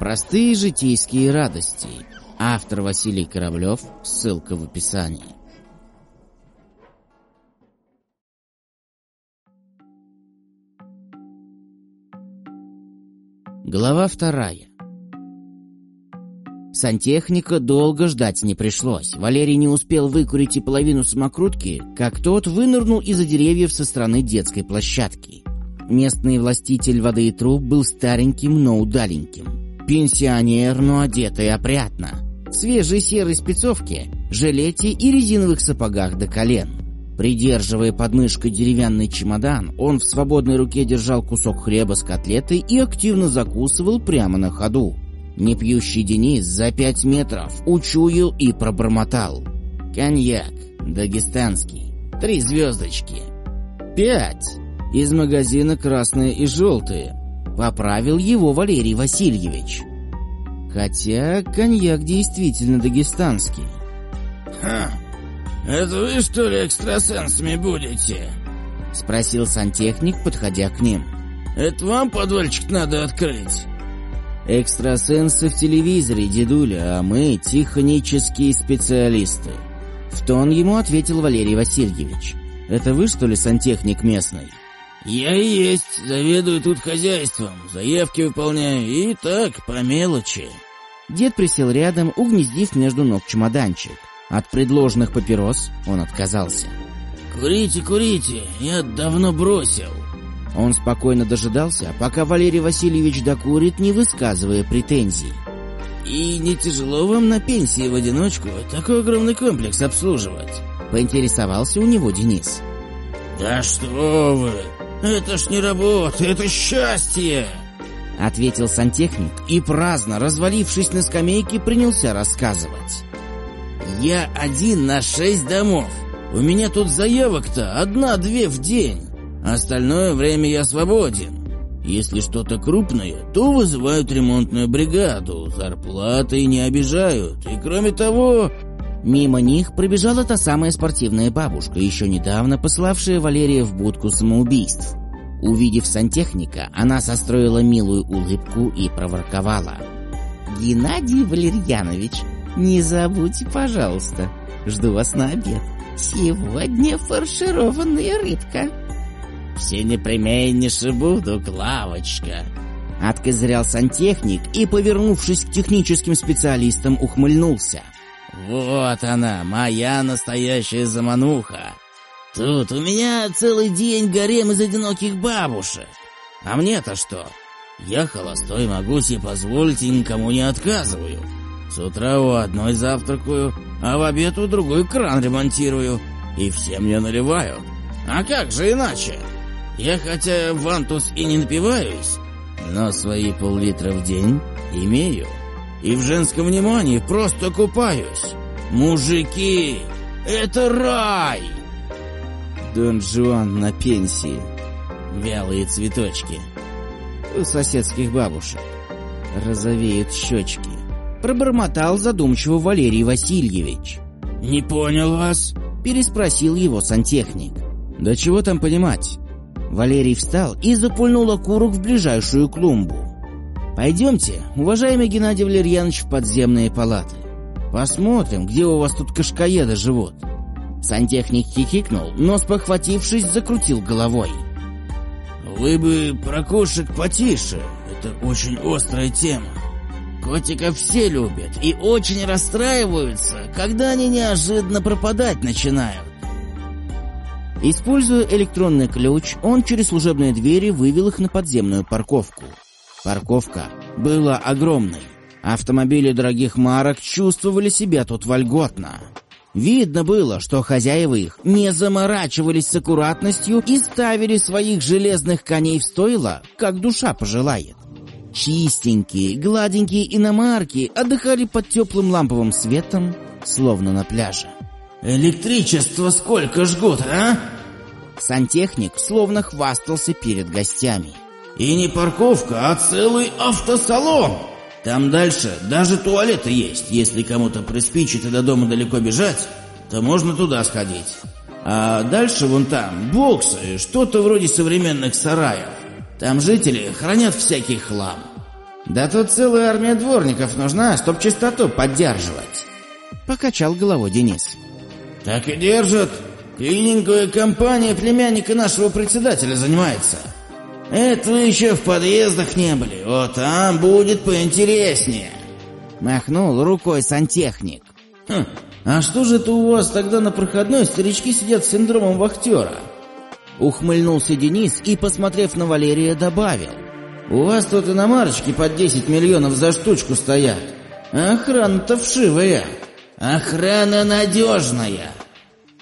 Простые житейские радости. Автор Василий Кораблев. Ссылка в описании. Глава вторая. Сантехника долго ждать не пришлось. Валерий не успел выкурить и половину самокрутки, как тот вынырнул из-за деревьев со стороны детской площадки. Местный властитель воды и труб был стареньким, но удаленьким. Пенсионер, но одетый опрятно. В свежей серой спецовке, жилете и резиновых сапогах до колен. Придерживая под мышкой деревянный чемодан, он в свободной руке держал кусок хлеба с котлетой и активно закусывал прямо на ходу. Непьющий Денис за пять метров учуял и пробормотал. «Коньяк. Дагестанский. Три звездочки. Пять. Из магазина красные и желтые». Поправил его Валерий Васильевич. Хотя коньяк действительно дагестанский. «Ха, это вы, что ли, экстрасенсами будете?» Спросил сантехник, подходя к ним. «Это вам подвальчик надо открыть?» «Экстрасенсы в телевизоре, дедуля, а мы технические специалисты». В тон ему ответил Валерий Васильевич. «Это вы, что ли, сантехник местный?» «Я и есть, заведую тут хозяйством, заявки выполняю и так, по мелочи». Дед присел рядом, угнездив между ног чемоданчик. От предложенных папирос он отказался. «Курите, курите, я давно бросил». Он спокойно дожидался, пока Валерий Васильевич докурит, не высказывая претензий. «И не тяжело вам на пенсии в одиночку такой огромный комплекс обслуживать?» Поинтересовался у него Денис. «Да что вы! Это ж не работа, это счастье!» Ответил сантехник и, праздно развалившись на скамейке, принялся рассказывать. «Я один на шесть домов. У меня тут заявок-то одна-две в день. Остальное время я свободен. Если что-то крупное, то вызывают ремонтную бригаду, зарплаты не обижают. И кроме того, Мимо них пробежала та самая спортивная бабушка, еще недавно пославшая Валерия в будку самоубийств. Увидев сантехника, она состроила милую улыбку и проворковала. «Геннадий Валерьянович, не забудьте, пожалуйста. Жду вас на обед. Сегодня фаршированная рыбка». «Все непременнейше буду, Клавочка», — откозырял сантехник и, повернувшись к техническим специалистам, ухмыльнулся. Вот она, моя настоящая замануха. Тут у меня целый день гарем из одиноких бабушек. А мне-то что? Я холостой, могу себе позволить и никому не отказываю. С утра у одной завтракаю, а в обед у другой кран ремонтирую. И все мне наливают. А как же иначе? Я хотя вантус и не напиваюсь, но свои пол-литра в день имею и в женском внимании просто купаюсь. Мужики, это рай! Дон Жуан на пенсии. Вялые цветочки. У соседских бабушек. Розовеют щечки. Пробормотал задумчиво Валерий Васильевич. «Не понял вас?» Переспросил его сантехник. «Да чего там понимать?» Валерий встал и запульнул окурок в ближайшую клумбу. Пойдемте, уважаемый Геннадий Валерьянович, в подземные палаты. Посмотрим, где у вас тут кашкаеды живут. Сантехник хихикнул, но, спохватившись, закрутил головой. «Вы бы про кошек потише. Это очень острая тема. Котиков все любят и очень расстраиваются, когда они неожиданно пропадать начинают. Используя электронный ключ, он через служебные двери вывел их на подземную парковку. Парковка была огромной. Автомобили дорогих марок чувствовали себя тут вольготно. Видно было, что хозяева их не заморачивались с аккуратностью и ставили своих железных коней в стойло, как душа пожелает. Чистенькие, гладенькие иномарки отдыхали под теплым ламповым светом, словно на пляже. «Электричество сколько жгут, а?» Сантехник словно хвастался перед гостями. И не парковка, а целый автосалон. Там дальше даже туалеты есть. Если кому-то приспичит и до дома далеко бежать, то можно туда сходить. А дальше вон там боксы, что-то вроде современных сараев. Там жители хранят всякий хлам. Да тут целая армия дворников нужна, чтоб чистоту поддерживать. Покачал головой Денис. Так и держат. Клининговая компания племянника нашего председателя занимается. Это вы еще в подъездах не были. Вот там будет поинтереснее. Махнул рукой сантехник. Хм, а что же это у вас тогда на проходной старички сидят с синдромом вахтера? Ухмыльнулся Денис и, посмотрев на Валерия, добавил. У вас тут иномарочки под 10 миллионов за штучку стоят. Охрана-то вшивая. Охрана надежная.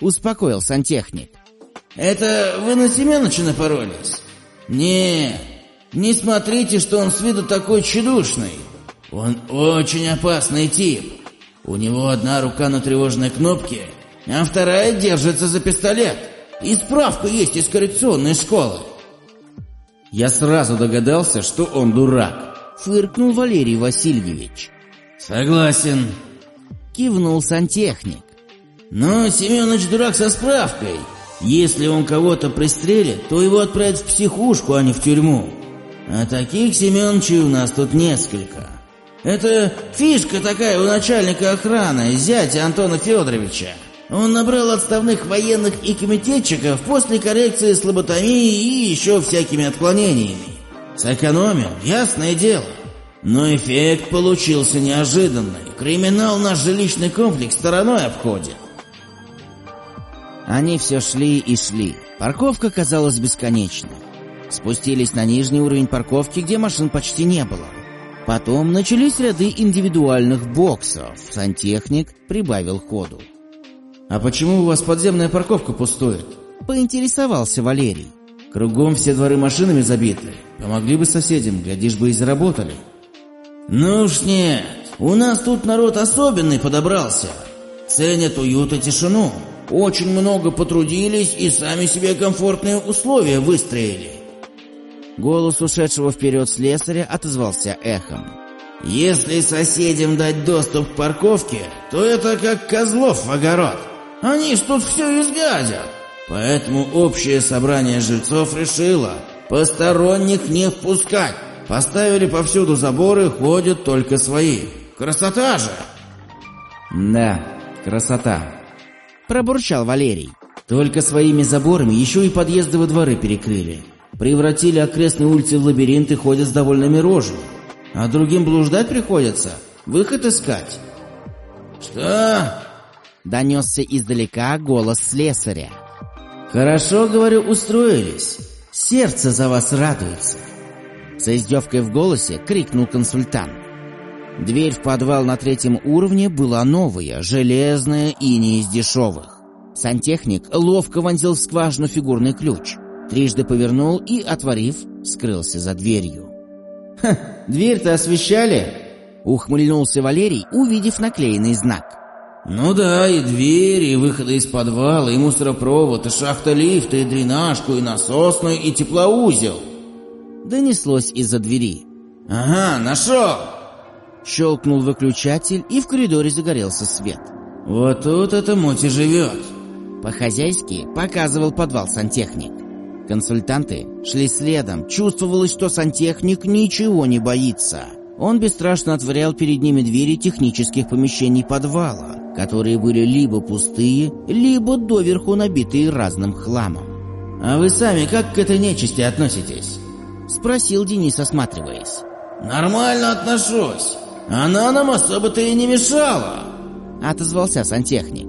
Успокоил сантехник. Это вы на Семеновича напоролись? Не, не смотрите, что он с виду такой чудушный. Он очень опасный тип. У него одна рука на тревожной кнопке, а вторая держится за пистолет. И справка есть из коррекционной школы. Я сразу догадался, что он дурак. Фыркнул Валерий Васильевич. Согласен. Кивнул сантехник. Но Семенович дурак со справкой. Если он кого-то пристрелит, то его отправят в психушку, а не в тюрьму. А таких Семеновичей у нас тут несколько. Это фишка такая у начальника охраны, зятя Антона Федоровича. Он набрал отставных военных и комитетчиков после коррекции слаботомии и еще всякими отклонениями. Сэкономил, ясное дело. Но эффект получился неожиданный. Криминал наш жилищный комплекс стороной обходит. Они все шли и шли. Парковка казалась бесконечной. Спустились на нижний уровень парковки, где машин почти не было. Потом начались ряды индивидуальных боксов. Сантехник прибавил ходу. «А почему у вас подземная парковка пустует?» Поинтересовался Валерий. «Кругом все дворы машинами забиты. Помогли бы соседям, глядишь бы и заработали». «Ну уж нет, у нас тут народ особенный подобрался. Ценят уют и тишину. Очень много потрудились и сами себе комфортные условия выстроили. Голос ушедшего вперед слесаря отозвался эхом. «Если соседям дать доступ к парковке, то это как козлов в огород. Они ж тут все изгадят. Поэтому общее собрание жильцов решило посторонних не впускать. Поставили повсюду заборы, ходят только свои. Красота же!» «Да, красота», пробурчал Валерий. Только своими заборами еще и подъезды во дворы перекрыли. Превратили окрестные улицы в лабиринты, ходят с довольными рожами. А другим блуждать приходится, выход искать. «Что?» — донесся издалека голос слесаря. «Хорошо, говорю, устроились. Сердце за вас радуется». С издевкой в голосе крикнул консультант. Дверь в подвал на третьем уровне была новая, железная и не из дешевых. Сантехник ловко вонзил в скважину фигурный ключ, трижды повернул и, отворив, скрылся за дверью. «Ха, дверь-то освещали?» — ухмыльнулся Валерий, увидев наклеенный знак. «Ну да, и двери, и выходы из подвала, и мусоропровод, и шахта лифта, и дренажку, и насосную, и теплоузел». Донеслось из-за двери. «Ага, нашел!» Щелкнул выключатель, и в коридоре загорелся свет. «Вот тут это Моти живет!» По-хозяйски показывал подвал сантехник. Консультанты шли следом, чувствовалось, что сантехник ничего не боится. Он бесстрашно отворял перед ними двери технических помещений подвала, которые были либо пустые, либо доверху набитые разным хламом. «А вы сами как к этой нечисти относитесь?» — спросил Денис, осматриваясь. «Нормально отношусь. Она нам особо-то и не мешала», — отозвался сантехник.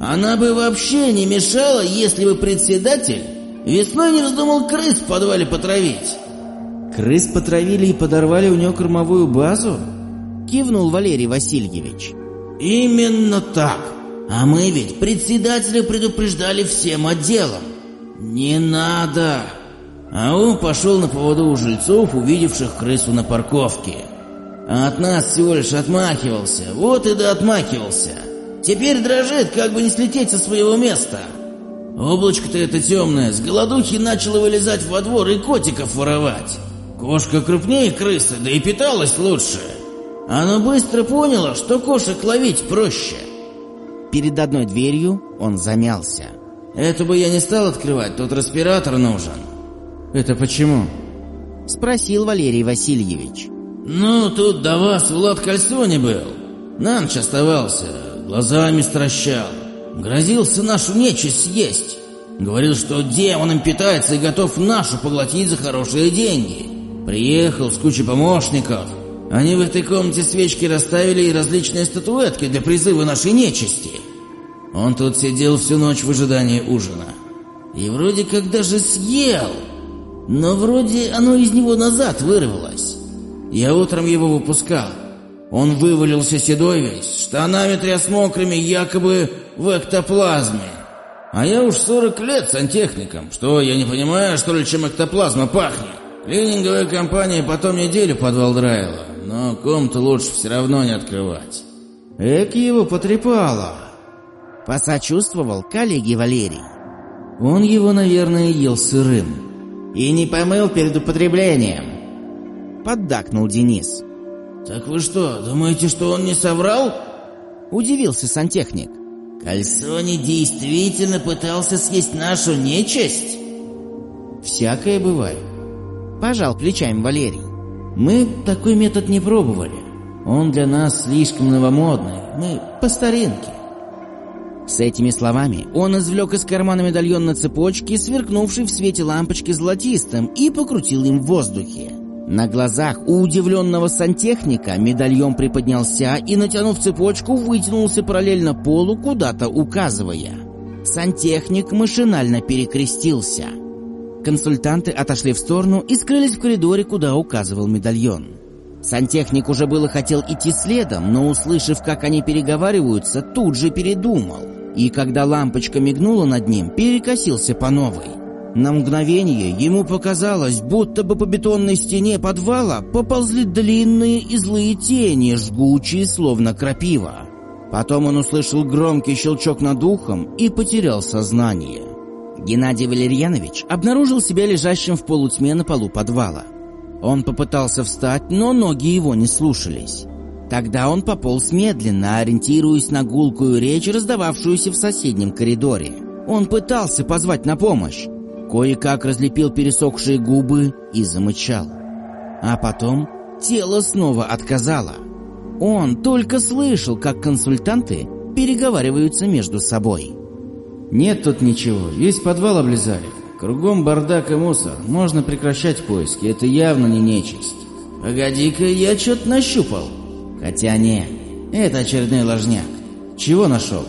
«Она бы вообще не мешала, если бы председатель весной не вздумал крыс в подвале потравить». «Крыс потравили и подорвали у нее кормовую базу?» — кивнул Валерий Васильевич. «Именно так. А мы ведь председателя предупреждали всем отделом. Не надо!» А он пошел на поводу у жильцов, увидевших крысу на парковке. А от нас всего лишь отмахивался, вот и да отмахивался. Теперь дрожит, как бы не слететь со своего места. Облачко-то это темное, с голодухи начало вылезать во двор и котиков воровать. Кошка крупнее крысы, да и питалась лучше. Оно быстро поняло, что кошек ловить проще. Перед одной дверью он замялся. «Эту бы я не стал открывать, тут респиратор нужен». «Это почему?» Спросил Валерий Васильевич. «Ну, тут до вас Влад Кальсоне был. На ночь оставался, глазами стращал. Грозился нашу нечисть съесть. Говорил, что демоном питается и готов нашу поглотить за хорошие деньги. Приехал с кучей помощников. Они в этой комнате свечки расставили и различные статуэтки для призыва нашей нечисти. Он тут сидел всю ночь в ожидании ужина. И вроде как даже съел. Но вроде оно из него назад вырвалось. Я утром его выпускал. Он вывалился седой весь, штанами тряс мокрыми, якобы в эктоплазме. А я уж 40 лет сантехником. Что, я не понимаю, что ли, чем эктоплазма пахнет? Клининговая компания потом неделю подвал драила, но комнату лучше все равно не открывать. Эк его потрепало. Посочувствовал коллеге Валерий. Он его, наверное, ел сырым. И не помыл перед употреблением. Поддакнул Денис. «Так вы что, думаете, что он не соврал?» Удивился сантехник. «Кальсони действительно пытался съесть нашу нечисть?» «Всякое бывает», — пожал плечами Валерий. «Мы такой метод не пробовали. Он для нас слишком новомодный. Мы по старинке». С этими словами он извлек из кармана медальон на цепочке, сверкнувший в свете лампочки золотистым, и покрутил им в воздухе. На глазах у удивленного сантехника медальон приподнялся и, натянув цепочку, вытянулся параллельно полу, куда-то указывая. Сантехник машинально перекрестился. Консультанты отошли в сторону и скрылись в коридоре, куда указывал медальон. Сантехник уже было хотел идти следом, но, услышав, как они переговариваются, тут же передумал. И когда лампочка мигнула над ним, перекосился по новой. На мгновение ему показалось, будто бы по бетонной стене подвала поползли длинные и злые тени, жгучие, словно крапива. Потом он услышал громкий щелчок над ухом и потерял сознание. Геннадий Валерьянович обнаружил себя лежащим в полутьме на полу подвала. Он попытался встать, но ноги его не слушались. Тогда он пополз медленно, ориентируясь на гулкую речь, раздававшуюся в соседнем коридоре. Он пытался позвать на помощь, кое-как разлепил пересохшие губы и замычал. А потом тело снова отказало. Он только слышал, как консультанты переговариваются между собой. «Нет тут ничего, весь подвал облизали. Кругом бардак и мусор, можно прекращать поиски, это явно не нечисть». «Погоди-ка, я что-то нащупал». «Хотя не, это очередной ложняк. Чего нашел?»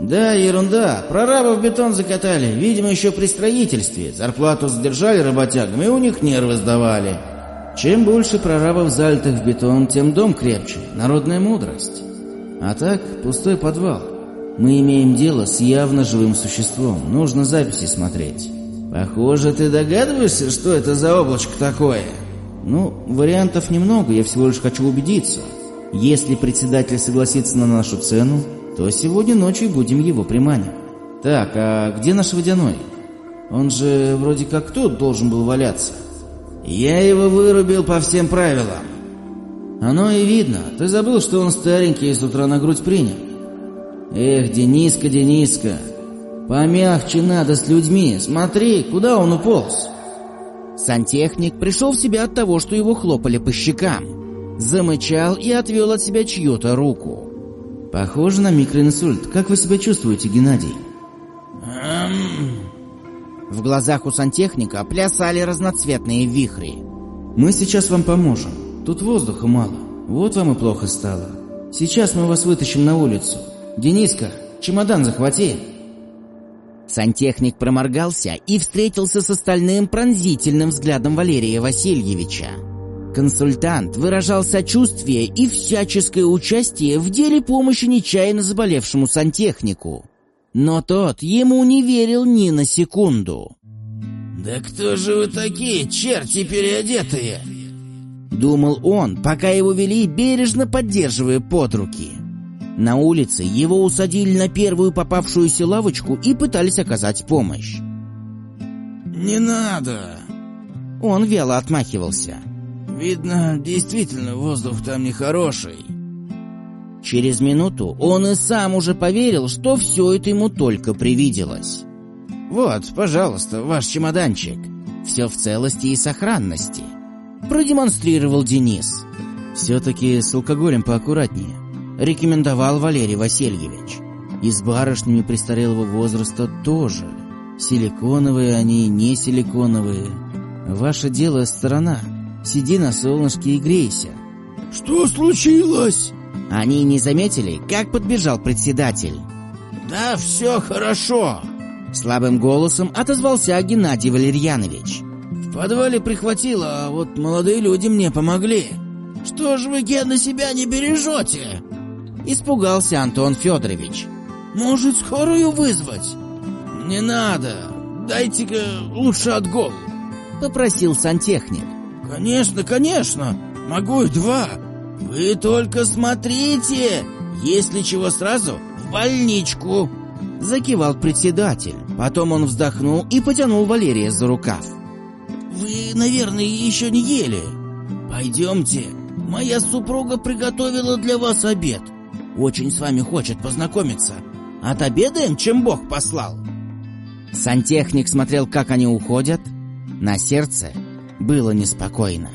Да, ерунда. Прорабов бетон закатали, видимо, еще при строительстве. Зарплату задержали работягам, и у них нервы сдавали. Чем больше прорабов залитых в бетон, тем дом крепче. Народная мудрость. А так, пустой подвал. Мы имеем дело с явно живым существом. Нужно записи смотреть. Похоже, ты догадываешься, что это за облачко такое? Ну, вариантов немного, я всего лишь хочу убедиться. Если председатель согласится на нашу цену, то сегодня ночью будем его приманивать. Так, а где наш водяной? Он же вроде как тут должен был валяться. Я его вырубил по всем правилам. Оно и видно. Ты забыл, что он старенький и с утра на грудь принял? Эх, Дениска, Дениска, помягче надо с людьми. Смотри, куда он уполз. Сантехник пришел в себя от того, что его хлопали по щекам. Замычал и отвел от себя чью-то руку. Похоже на микроинсульт. Как вы себя чувствуете, Геннадий? Эм... В глазах у сантехника плясали разноцветные вихри. Мы сейчас вам поможем. Тут воздуха мало. Вот вам и плохо стало. Сейчас мы вас вытащим на улицу. Дениска, чемодан захвати. Сантехник проморгался и встретился с остальным пронзительным взглядом Валерия Васильевича. Консультант выражал сочувствие и всяческое участие в деле помощи нечаянно заболевшему сантехнику. Но тот ему не верил ни на секунду. «Да кто же вы такие, черти переодетые?» Думал он, пока его вели, бережно поддерживая под руки. На улице его усадили на первую попавшуюся лавочку и пытались оказать помощь. «Не надо!» Он вяло отмахивался. Видно, действительно, воздух там нехороший. Через минуту он и сам уже поверил, что все это ему только привиделось. «Вот, пожалуйста, ваш чемоданчик. Все в целости и сохранности», — продемонстрировал Денис. «Все-таки с алкоголем поаккуратнее», — рекомендовал Валерий Васильевич. «И с барышнями престарелого возраста тоже. Силиконовые они, не силиконовые. Ваше дело сторона. Сиди на солнышке и грейся». «Что случилось?» Они не заметили, как подбежал председатель. «Да все хорошо!» Слабым голосом отозвался Геннадий Валерьянович. «В подвале прихватило, а вот молодые люди мне помогли. Что ж вы, Гена, себя не бережете?» Испугался Антон Федорович. «Может, скорую вызвать?» «Не надо. Дайте-ка лучше отгул», — попросил сантехник. «Конечно, конечно. Могу и два. Вы только смотрите. Если чего сразу, в больничку». Закивал председатель. Потом он вздохнул и потянул Валерия за рукав. «Вы, наверное, еще не ели. Пойдемте. Моя супруга приготовила для вас обед. Очень с вами хочет познакомиться. Отобедаем, чем Бог послал». Сантехник смотрел, как они уходят. На сердце было неспокойно.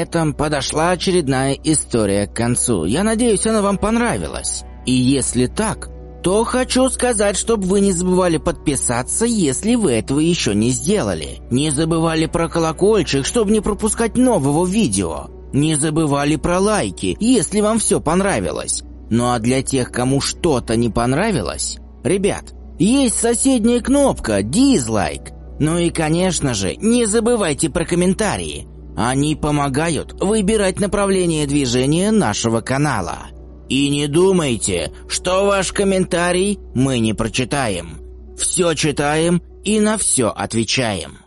Этом подошла очередная история к концу. Я надеюсь, она вам понравилась. И если так, то хочу сказать, чтобы вы не забывали подписаться, если вы этого еще не сделали. Не забывали про колокольчик, чтобы не пропускать нового видео. Не забывали про лайки, если вам все понравилось. Ну а для тех, кому что-то не понравилось, ребят, есть соседняя кнопка «Дизлайк». Ну и, конечно же, не забывайте про комментарии. Они помогают выбирать направление движения нашего канала. И не думайте, что ваш комментарий мы не прочитаем. Все читаем и на все отвечаем.